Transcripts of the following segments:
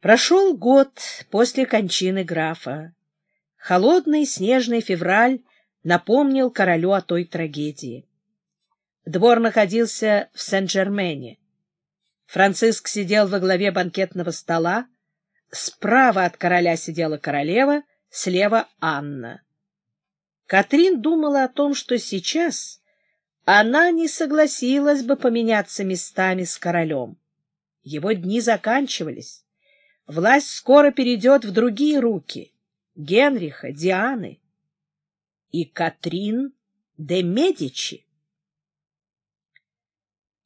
Прошел год после кончины графа. Холодный снежный февраль напомнил королю о той трагедии. Двор находился в Сен-Жермене. Франциск сидел во главе банкетного стола, справа от короля сидела королева, слева — Анна. Катрин думала о том, что сейчас она не согласилась бы поменяться местами с королем. Его дни заканчивались. Власть скоро перейдет в другие руки — Генриха, Дианы и Катрин де Медичи.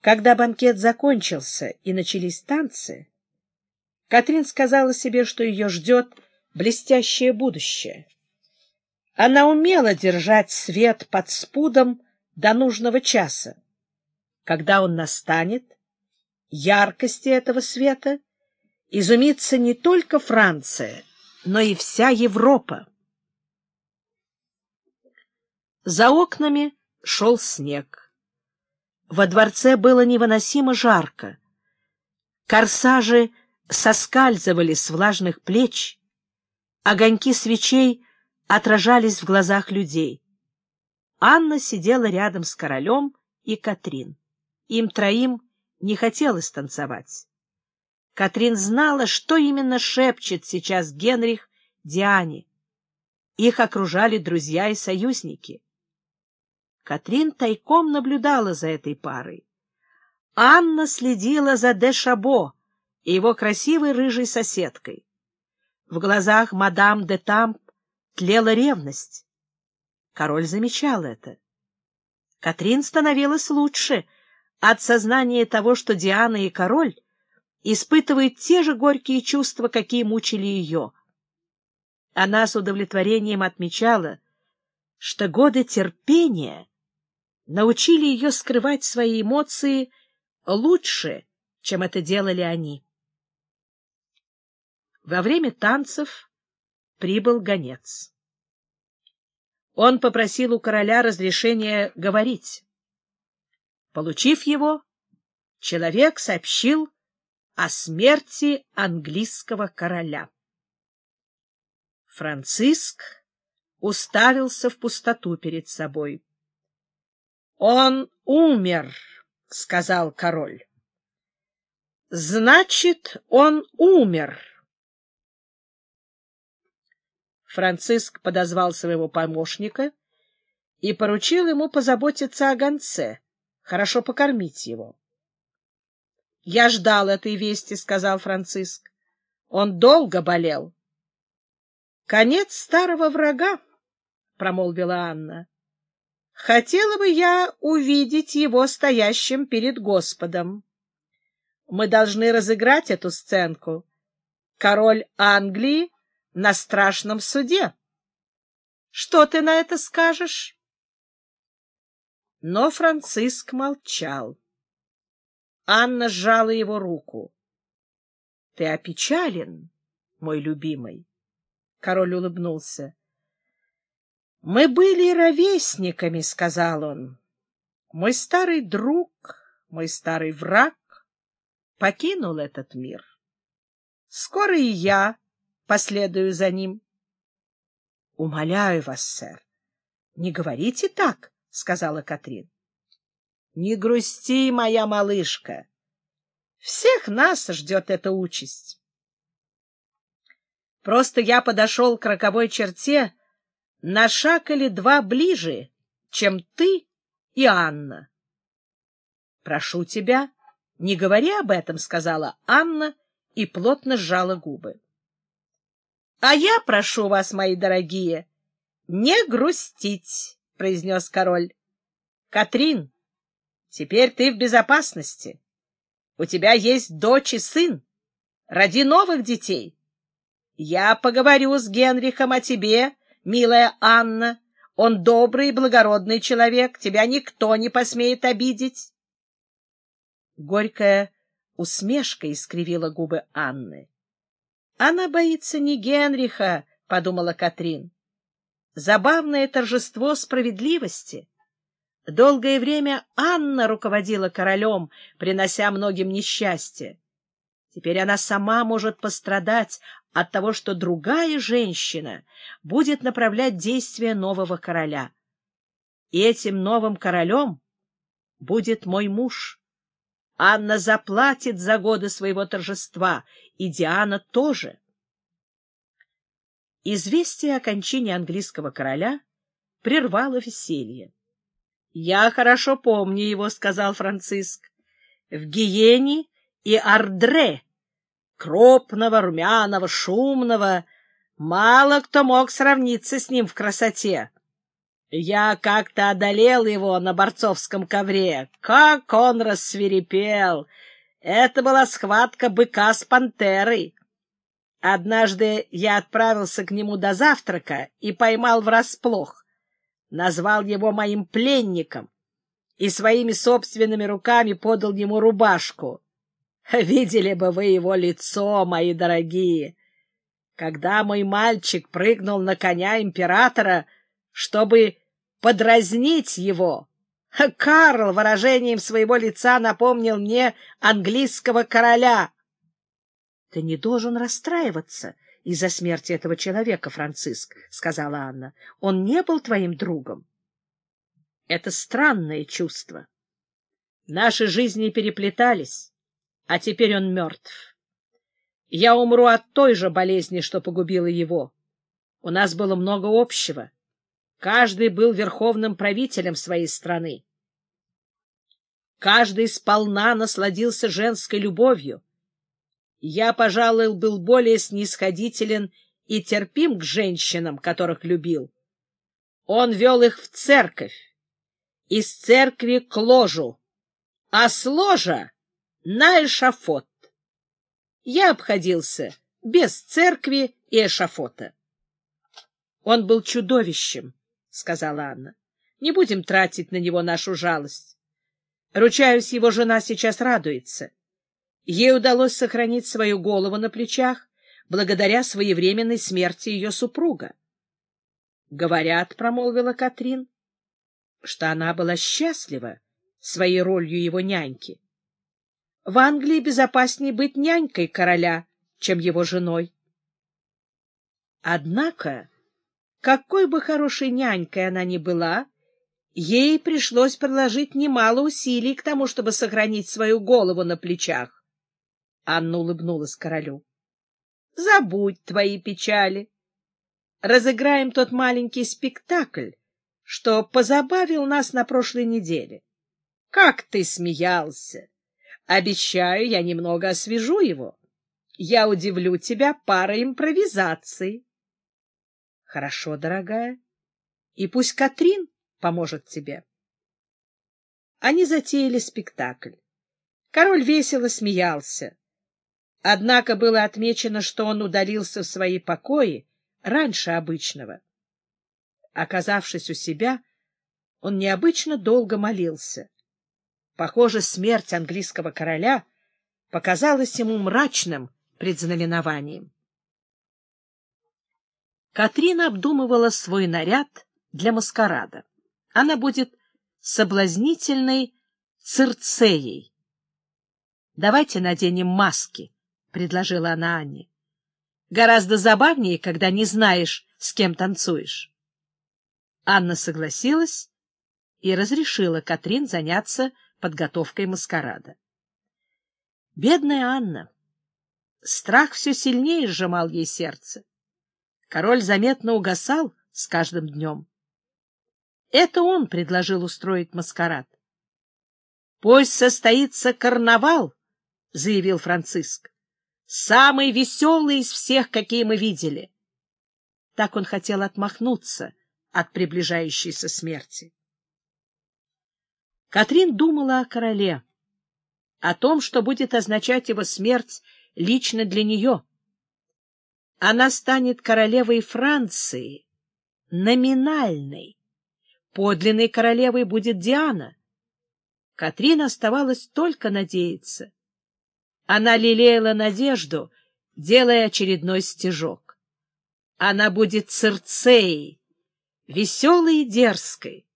Когда банкет закончился и начались танцы, Катрин сказала себе, что ее ждет блестящее будущее. Она умела держать свет под спудом до нужного часа. Когда он настанет, яркости этого света — изумится не только Франция, но и вся Европа. За окнами шел снег. Во дворце было невыносимо жарко. Корсажи соскальзывали с влажных плеч, огоньки свечей отражались в глазах людей. Анна сидела рядом с королем и Катрин. Им троим не хотелось танцевать. Катрин знала, что именно шепчет сейчас Генрих Диане. Их окружали друзья и союзники. Катрин тайком наблюдала за этой парой. Анна следила за де Шабо и его красивой рыжей соседкой. В глазах мадам де Тамп тлела ревность. Король замечал это. Катрин становилась лучше от сознания того, что Диана и король испытывает те же горькие чувства, какие мучили ее. Она с удовлетворением отмечала, что годы терпения научили ее скрывать свои эмоции лучше, чем это делали они. Во время танцев прибыл гонец. Он попросил у короля разрешения говорить. Получив его, человек сообщил, о смерти английского короля. Франциск уставился в пустоту перед собой. — Он умер, — сказал король. — Значит, он умер. Франциск подозвал своего помощника и поручил ему позаботиться о гонце, хорошо покормить его. — Я ждал этой вести, — сказал Франциск. Он долго болел. — Конец старого врага, — промолвила Анна. — Хотела бы я увидеть его стоящим перед Господом. Мы должны разыграть эту сценку. Король Англии на страшном суде. Что ты на это скажешь? Но Франциск молчал. Анна сжала его руку. — Ты опечален, мой любимый. Король улыбнулся. — Мы были ровесниками, — сказал он. Мой старый друг, мой старый враг покинул этот мир. Скоро и я последую за ним. — Умоляю вас, сэр, не говорите так, — сказала Катрин. Не грусти, моя малышка. Всех нас ждет эта участь. Просто я подошел к роковой черте на шаг или два ближе, чем ты и Анна. — Прошу тебя, не говори об этом, — сказала Анна и плотно сжала губы. — А я прошу вас, мои дорогие, не грустить, — произнес король. — Катрин, Теперь ты в безопасности. У тебя есть дочь и сын. Роди новых детей. Я поговорю с Генрихом о тебе, милая Анна. Он добрый и благородный человек. Тебя никто не посмеет обидеть. Горькая усмешка искривила губы Анны. Она боится не Генриха, — подумала Катрин. Забавное торжество справедливости — Долгое время Анна руководила королем, принося многим несчастье. Теперь она сама может пострадать от того, что другая женщина будет направлять действия нового короля. И этим новым королем будет мой муж. Анна заплатит за годы своего торжества, и Диана тоже. Известие о кончине английского короля прервало веселье. — Я хорошо помню его, — сказал Франциск. — В Гиене и Ардре, крупного, румяного, шумного, мало кто мог сравниться с ним в красоте. Я как-то одолел его на борцовском ковре. Как он рассверепел! Это была схватка быка с пантерой. Однажды я отправился к нему до завтрака и поймал врасплох. Назвал его моим пленником и своими собственными руками подал ему рубашку. Видели бы вы его лицо, мои дорогие! Когда мой мальчик прыгнул на коня императора, чтобы подразнить его. Карл выражением своего лица напомнил мне английского короля. — Ты не должен расстраиваться из-за смерти этого человека, Франциск, — сказала Анна. — Он не был твоим другом. Это странное чувство. Наши жизни переплетались, а теперь он мертв. Я умру от той же болезни, что погубила его. У нас было много общего. Каждый был верховным правителем своей страны. Каждый сполна насладился женской любовью. Я, пожалуй, был более снисходителен и терпим к женщинам, которых любил. Он вел их в церковь, из церкви к ложу, а с ложа на эшафот. Я обходился без церкви и эшафота. Он был чудовищем, — сказала Анна. — Не будем тратить на него нашу жалость. Ручаюсь, его жена сейчас радуется. Ей удалось сохранить свою голову на плечах благодаря своевременной смерти ее супруга. — Говорят, — промолвила Катрин, — что она была счастлива своей ролью его няньки. В Англии безопаснее быть нянькой короля, чем его женой. Однако какой бы хорошей нянькой она ни была, ей пришлось приложить немало усилий к тому, чтобы сохранить свою голову на плечах. Анна улыбнулась королю. — Забудь твои печали. Разыграем тот маленький спектакль, что позабавил нас на прошлой неделе. Как ты смеялся! Обещаю, я немного освежу его. Я удивлю тебя парой импровизаций. Хорошо, дорогая. И пусть Катрин поможет тебе. Они затеяли спектакль. Король весело смеялся. Однако было отмечено, что он удалился в свои покои раньше обычного. Оказавшись у себя, он необычно долго молился. Похоже, смерть английского короля показалась ему мрачным предзнаменованием. Катрина обдумывала свой наряд для маскарада. Она будет соблазнительной цирцеей. — Давайте наденем маски, — предложила она Анне. — Гораздо забавнее, когда не знаешь, с кем танцуешь. Анна согласилась и разрешила Катрин заняться подготовкой маскарада. Бедная Анна! Страх все сильнее сжимал ей сердце. Король заметно угасал с каждым днем. Это он предложил устроить маскарад. — Пусть состоится карнавал, — заявил Франциск. — Самый веселый из всех, какие мы видели. Так он хотел отмахнуться от приближающейся смерти. Катрин думала о короле, о том, что будет означать его смерть лично для нее. Она станет королевой Франции, номинальной. Подлинной королевой будет Диана. Катрин оставалось только надеяться. Она лелеяла надежду, делая очередной стежок. Она будет Цирцеей, веселой и дерзкой.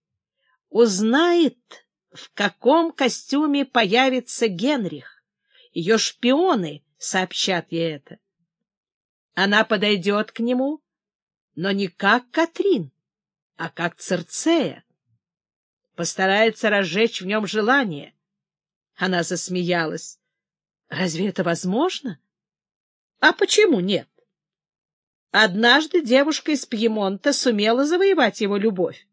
Узнает, в каком костюме появится Генрих. Ее шпионы сообщат ей это. Она подойдет к нему, но не как Катрин, а как Церцея. Постарается разжечь в нем желание. Она засмеялась. Разве это возможно? А почему нет? Однажды девушка из Пьемонта сумела завоевать его любовь.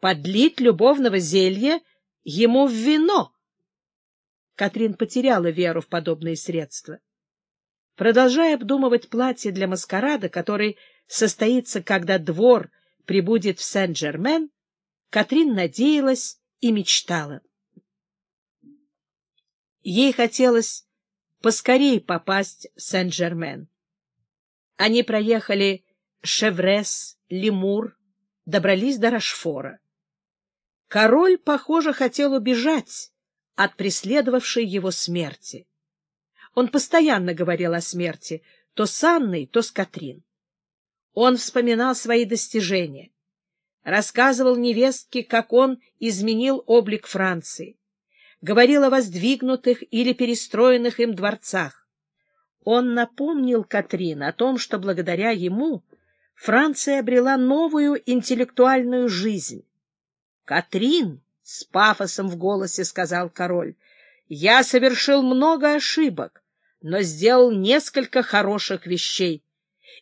Подлить любовного зелья ему в вино. Катрин потеряла веру в подобные средства. Продолжая обдумывать платье для маскарада, который состоится, когда двор прибудет в Сен-Жермен, Катрин надеялась и мечтала. Ей хотелось поскорей попасть в Сен-Жермен. Они проехали Шеврес, Лемур, добрались до Рашфора. Король, похоже, хотел убежать от преследовавшей его смерти. Он постоянно говорил о смерти, то с Анной, то с Катрин. Он вспоминал свои достижения, рассказывал невестке, как он изменил облик Франции, говорил о воздвигнутых или перестроенных им дворцах. Он напомнил Катрин о том, что благодаря ему Франция обрела новую интеллектуальную жизнь. «Катрин!» — с пафосом в голосе сказал король. «Я совершил много ошибок, но сделал несколько хороших вещей.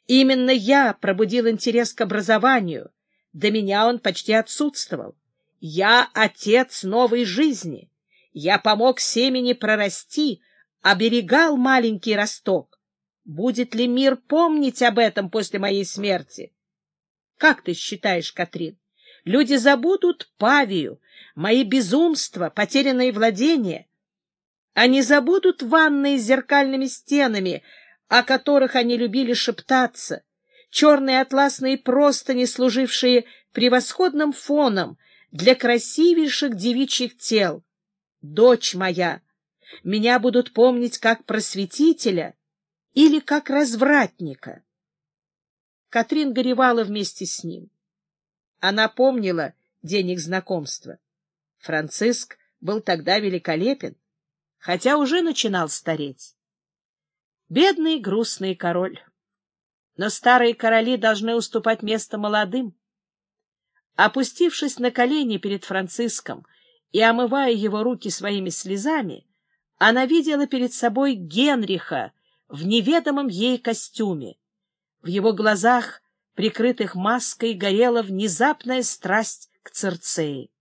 Именно я пробудил интерес к образованию. До меня он почти отсутствовал. Я отец новой жизни. Я помог семени прорасти, оберегал маленький росток. Будет ли мир помнить об этом после моей смерти? Как ты считаешь, Катрин? Люди забудут Павию, мои безумства, потерянные владения. Они забудут ванные с зеркальными стенами, о которых они любили шептаться, черные атласные простыни, служившие превосходным фоном для красивейших девичьих тел дочь моя, меня будут помнить как просветителя или как развратника. Катрин горевала вместе с ним. Она помнила день их знакомства. Франциск был тогда великолепен, хотя уже начинал стареть. Бедный грустный король. Но старые короли должны уступать место молодым. Опустившись на колени перед Франциском, и, омывая его руки своими слезами, она видела перед собой Генриха в неведомом ей костюме. В его глазах, прикрытых маской, горела внезапная страсть к Церцеи.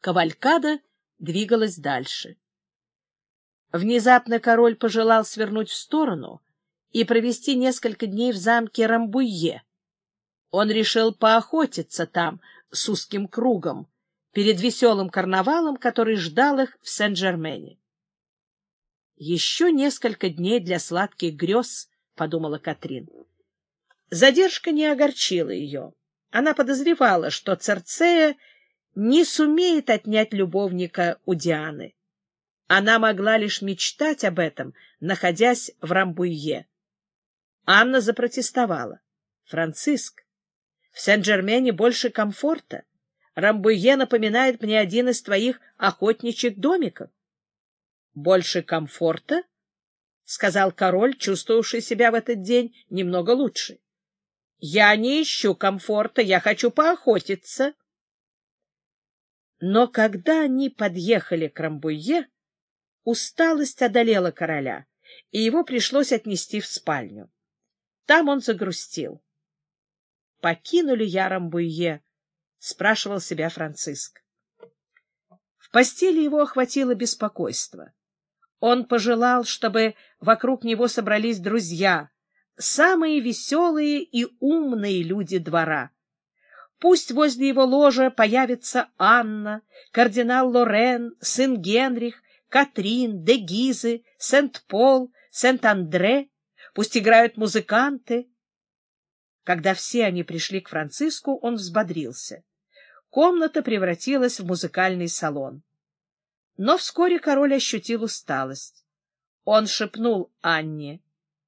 Кавалькада двигалась дальше. Внезапно король пожелал свернуть в сторону и провести несколько дней в замке Рамбуйе. Он решил поохотиться там — с узким кругом перед веселым карнавалом, который ждал их в Сен-Жермене. «Еще несколько дней для сладких грез», — подумала Катрин. Задержка не огорчила ее. Она подозревала, что Церцея не сумеет отнять любовника у Дианы. Она могла лишь мечтать об этом, находясь в Рамбуйе. Анна запротестовала. «Франциск, в Сен-Жермене больше комфорта. Рамбуе напоминает мне один из твоих охотничьих домиков. — Больше комфорта? — сказал король, чувствовавший себя в этот день немного лучше. — Я не ищу комфорта, я хочу поохотиться. Но когда они подъехали к Рамбуе, усталость одолела короля, и его пришлось отнести в спальню. Там он загрустил покинули я Рамбуе? — спрашивал себя Франциск. В постели его охватило беспокойство. Он пожелал, чтобы вокруг него собрались друзья, самые веселые и умные люди двора. Пусть возле его ложа появится Анна, кардинал Лорен, сын Генрих, Катрин, де Гизы, Сент-Пол, Сент-Андре, пусть играют музыканты, когда все они пришли к Франциску, он взбодрился. Комната превратилась в музыкальный салон. Но вскоре король ощутил усталость. Он шепнул Анне.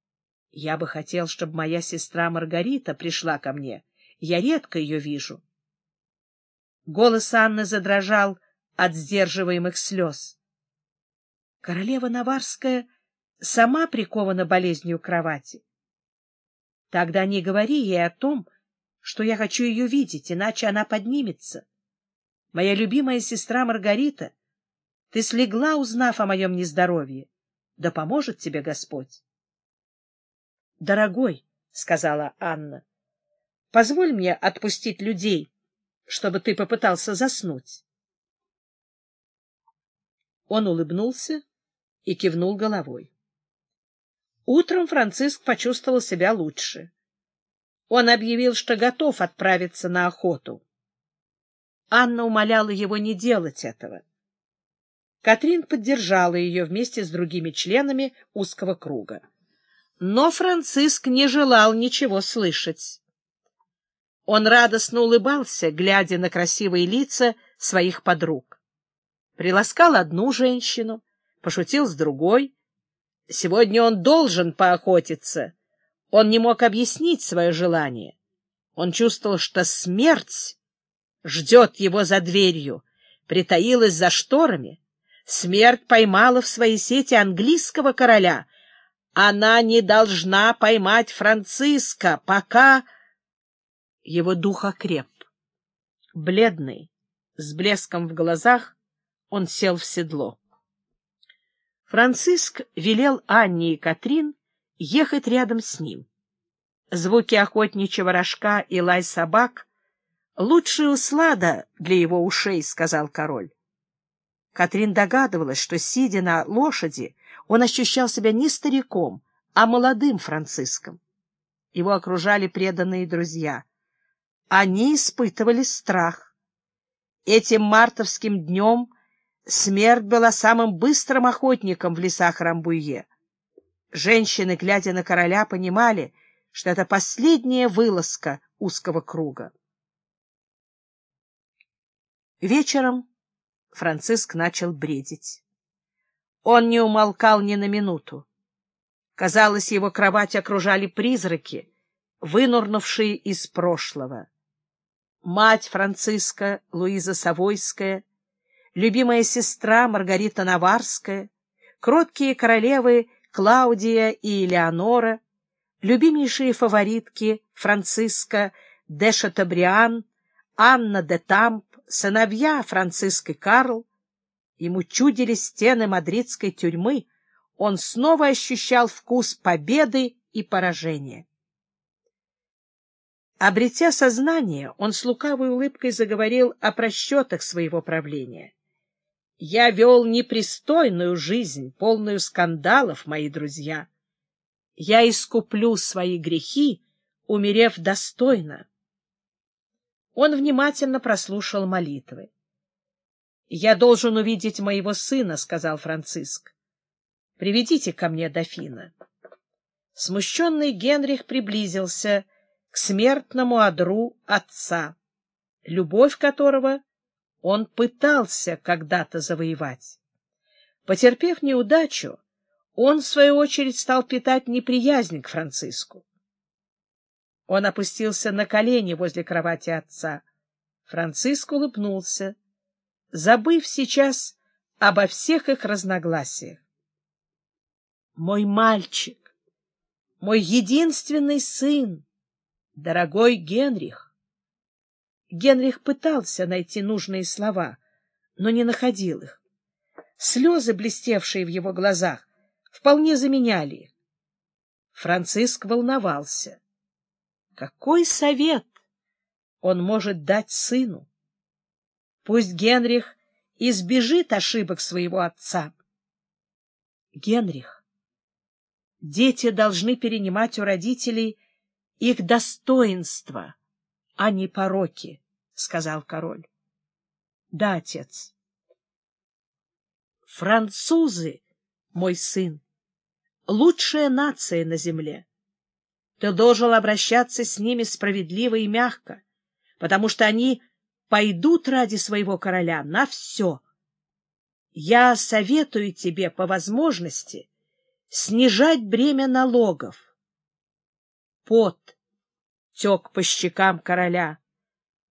— Я бы хотел, чтобы моя сестра Маргарита пришла ко мне. Я редко ее вижу. Голос Анны задрожал от сдерживаемых слез. Королева Наварская сама прикована болезнью кровати. Тогда не говори ей о том, что я хочу ее видеть, иначе она поднимется. Моя любимая сестра Маргарита, ты слегла, узнав о моем нездоровье. Да поможет тебе Господь. — Дорогой, — сказала Анна, — позволь мне отпустить людей, чтобы ты попытался заснуть. Он улыбнулся и кивнул головой. Утром Франциск почувствовал себя лучше. Он объявил, что готов отправиться на охоту. Анна умоляла его не делать этого. Катрин поддержала ее вместе с другими членами узкого круга. Но Франциск не желал ничего слышать. Он радостно улыбался, глядя на красивые лица своих подруг. Приласкал одну женщину, пошутил с другой. Сегодня он должен поохотиться. Он не мог объяснить свое желание. Он чувствовал, что смерть ждет его за дверью, притаилась за шторами. Смерть поймала в свои сети английского короля. Она не должна поймать Франциска, пока... Его дух окреп. Бледный, с блеском в глазах, он сел в седло. Франциск велел Анне и Катрин ехать рядом с ним. Звуки охотничьего рожка и лай собак — лучшая услада для его ушей, — сказал король. Катрин догадывалась, что, сидя на лошади, он ощущал себя не стариком, а молодым Франциском. Его окружали преданные друзья. Они испытывали страх. Этим мартовским днем Смерть была самым быстрым охотником в лесах Рамбуе. Женщины, глядя на короля, понимали, что это последняя вылазка узкого круга. Вечером Франциск начал бредить. Он не умолкал ни на минуту. Казалось, его кровать окружали призраки, вынурнувшие из прошлого. Мать Франциска, Луиза Савойская, любимая сестра Маргарита Наварская, кроткие королевы Клаудия и Элеонора, любимейшие фаворитки Франциска де Шатабриан, Анна де Тамп, сыновья Франциск и Карл. Ему чудили стены мадридской тюрьмы, он снова ощущал вкус победы и поражения. Обретя сознание, он с лукавой улыбкой заговорил о просчетах своего правления. Я вел непристойную жизнь, полную скандалов, мои друзья. Я искуплю свои грехи, умерев достойно. Он внимательно прослушал молитвы. — Я должен увидеть моего сына, — сказал Франциск. — Приведите ко мне дофина. Смущенный Генрих приблизился к смертному одру отца, любовь которого он пытался когда-то завоевать. Потерпев неудачу, он, в свою очередь, стал питать неприязнь к Франциску. Он опустился на колени возле кровати отца. Франциск улыбнулся, забыв сейчас обо всех их разногласиях. «Мой мальчик, мой единственный сын, дорогой Генрих!» Генрих пытался найти нужные слова, но не находил их. Слезы, блестевшие в его глазах, вполне заменяли их. Франциск волновался. Какой совет он может дать сыну? Пусть Генрих избежит ошибок своего отца. Генрих, дети должны перенимать у родителей их достоинство — а не пороки, — сказал король. — Да, отец. — Французы, мой сын, лучшая нация на земле. Ты должен обращаться с ними справедливо и мягко, потому что они пойдут ради своего короля на все. Я советую тебе по возможности снижать бремя налогов. Пот, тек по щекам короля.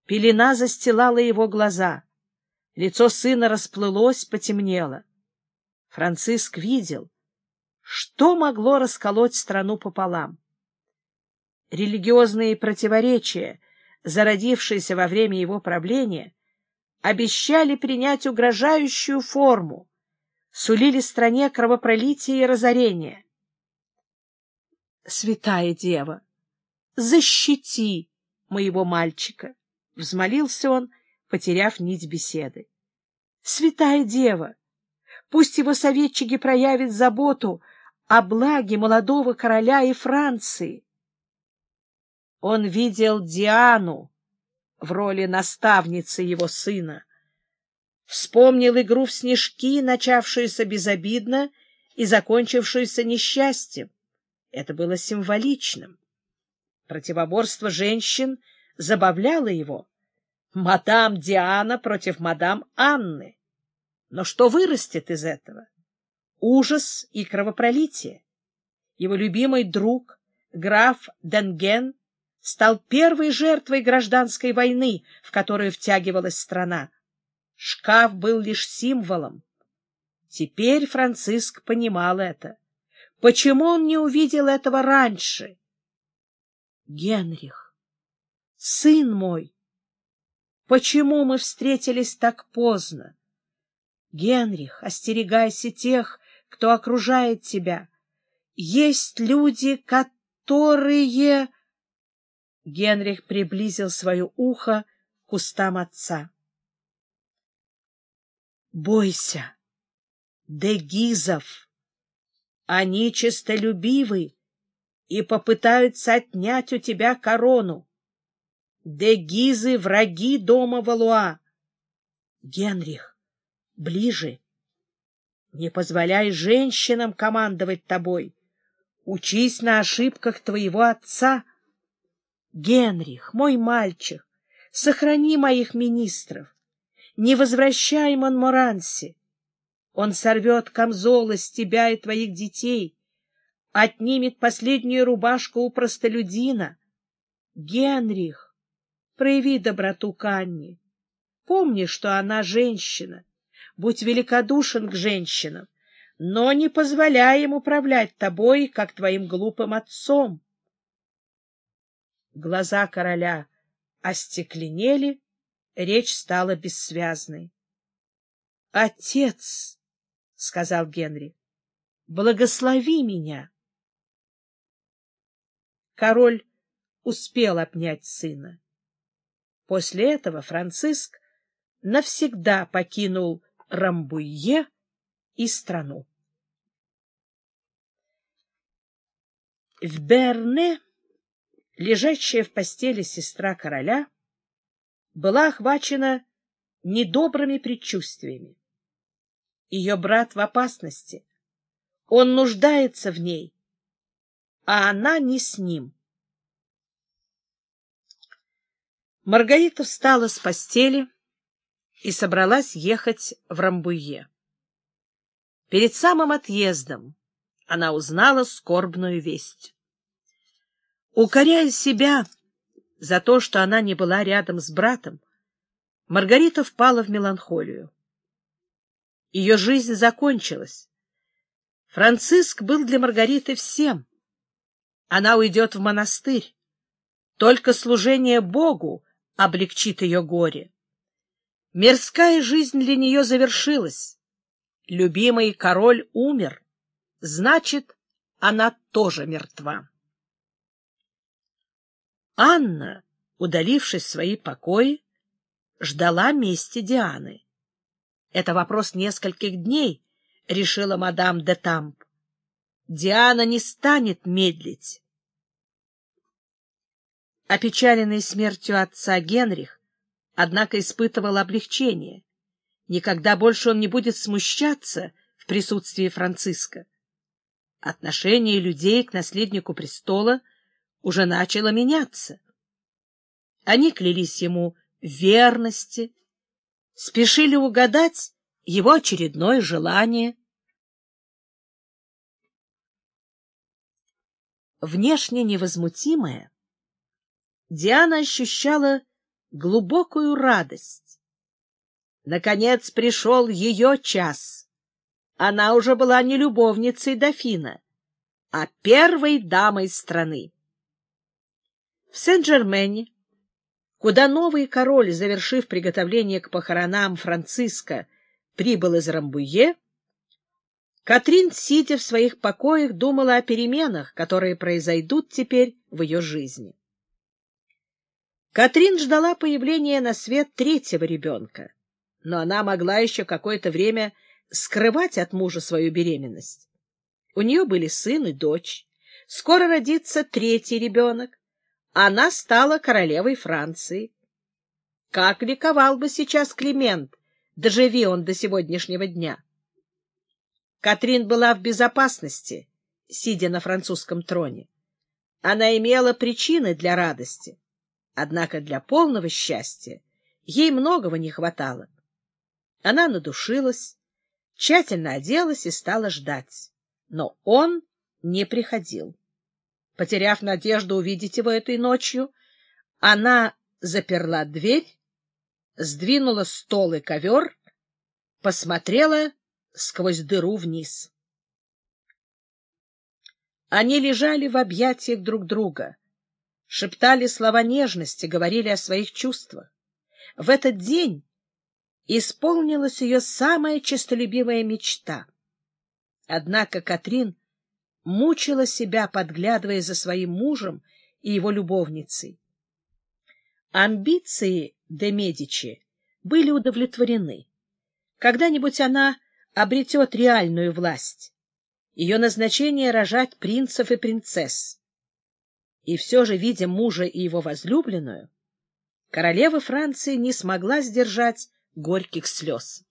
Пелена застилала его глаза. Лицо сына расплылось, потемнело. Франциск видел, что могло расколоть страну пополам. Религиозные противоречия, зародившиеся во время его правления, обещали принять угрожающую форму, сулили стране кровопролитие и разорение. «Святая Дева, защити моего мальчика!» — взмолился он, потеряв нить беседы. «Святая Дева, пусть его советчики проявят заботу о благе молодого короля и Франции. Он видел Диану в роли наставницы его сына, вспомнил игру в снежки, начавшуюся безобидно и закончившуюся несчастьем. Это было символичным. Противоборство женщин забавляло его. Мадам Диана против мадам Анны. Но что вырастет из этого? ужас и кровопролитие. Его любимый друг, граф Денген, стал первой жертвой гражданской войны, в которую втягивалась страна. Шкаф был лишь символом. Теперь Франциск понимал это. Почему он не увидел этого раньше? Генрих, сын мой, почему мы встретились так поздно? Генрих, остерегайся тех, кто окружает тебя. Есть люди, которые... Генрих приблизил свое ухо к устам отца. Бойся, дегизов. Они честолюбивы и попытаются отнять у тебя корону. Дегизы — враги дома Валуа. Генрих, ближе. Не позволяй женщинам командовать тобой. Учись на ошибках твоего отца. Генрих, мой мальчик, сохрани моих министров. Не возвращай Монморанси. Он сорвет камзолы с тебя и твоих детей, отнимет последнюю рубашку у простолюдина. Генрих, прояви доброту к Анне. Помни, что она женщина, будь великодушен к женщинам, но не позволяй им управлять тобой, как твоим глупым отцом. Глаза короля остекленели, речь стала бессвязной. — Отец, — сказал Генри, — благослови меня. Король успел обнять сына. После этого Франциск навсегда покинул Рамбуйе и страну. В Берне лежащая в постели сестра короля была охвачена недобрыми предчувствиями. Ее брат в опасности. Он нуждается в ней, а она не с ним. Маргарита встала с постели и собралась ехать в Рамбуе. Перед самым отъездом она узнала скорбную весть. Укоряя себя за то, что она не была рядом с братом, Маргарита впала в меланхолию. Ее жизнь закончилась. Франциск был для Маргариты всем. Она уйдет в монастырь. Только служение Богу облегчит ее горе. Мирская жизнь для нее завершилась. Любимый король умер. Значит, она тоже мертва. Анна, удалившись в свои покои, ждала мести Дианы. Это вопрос нескольких дней, решила мадам де Тамп. Диана не станет медлить. Опечаленный смертью отца Генрих, однако испытывал облегчение. Никогда больше он не будет смущаться в присутствии Франциска. Отношение людей к наследнику престола уже начало меняться. Они клялись ему верности, спешили угадать его очередное желание. Внешне невозмутимая, Диана ощущала глубокую радость. Наконец пришел ее час. она уже была не любовницей дофина, а первой дамой страны. В Сен-Жермене, куда новый король, завершив приготовление к похоронам Франциска, прибыл из Рамбуе, Катрин, сидя в своих покоях, думала о переменах, которые произойдут теперь в ее жизни. Катрин ждала появления на свет третьего ребенка, но она могла еще какое-то время скрывать от мужа свою беременность. У нее были сын и дочь. Скоро родится третий ребенок. Она стала королевой Франции. Как ликовал бы сейчас Климент, доживи он до сегодняшнего дня! Катрин была в безопасности, сидя на французском троне. Она имела причины для радости, однако для полного счастья ей многого не хватало. Она надушилась, тщательно оделась и стала ждать. Но он не приходил. Потеряв надежду увидеть его этой ночью, она заперла дверь, сдвинула стол и ковер, посмотрела сквозь дыру вниз. Они лежали в объятиях друг друга, шептали слова нежности, говорили о своих чувствах. В этот день исполнилась ее самая честолюбивая мечта. Однако Катрин мучила себя, подглядывая за своим мужем и его любовницей. Амбиции де Медичи были удовлетворены. Когда-нибудь она обретет реальную власть. Ее назначение — рожать принцев и принцесс. И все же, видя мужа и его возлюбленную, королева Франции не смогла сдержать горьких слез.